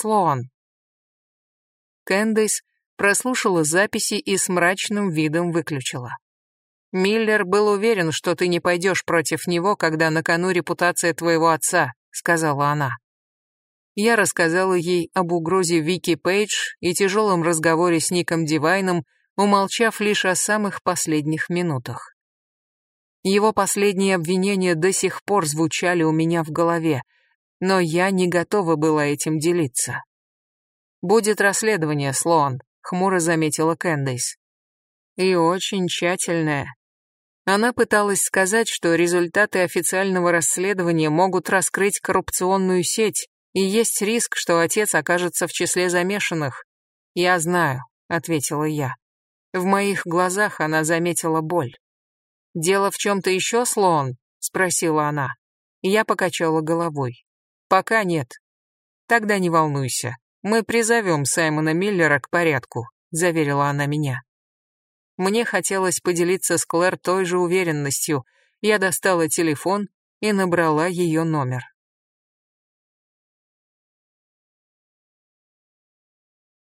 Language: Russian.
Слоан. Кэндис прослушала записи и с мрачным видом выключила. «Миллер был уверен, что ты не пойдешь против него, когда на кону репутация твоего отца», — сказала она. Я рассказала ей об угрозе Вики Пейдж и тяжелом разговоре с Ником Дивайном, умолчав лишь о самых последних минутах. Его последние обвинения до сих пор звучали у меня в голове, но я не готова была этим делиться. «Будет расследование, Слоан», — хмуро заметила Кэндис. «И очень тщательное». Она пыталась сказать, что результаты официального расследования могут раскрыть коррупционную сеть, и есть риск, что отец окажется в числе замешанных. «Я знаю», — ответила я. В моих глазах она заметила боль. «Дело в чем-то еще, Слоан?» — спросила она. Я покачала головой. «Пока нет». «Тогда не волнуйся. Мы призовем Саймона Миллера к порядку», — заверила она меня. Мне хотелось поделиться с Клэр той же уверенностью. Я достала телефон и набрала ее номер.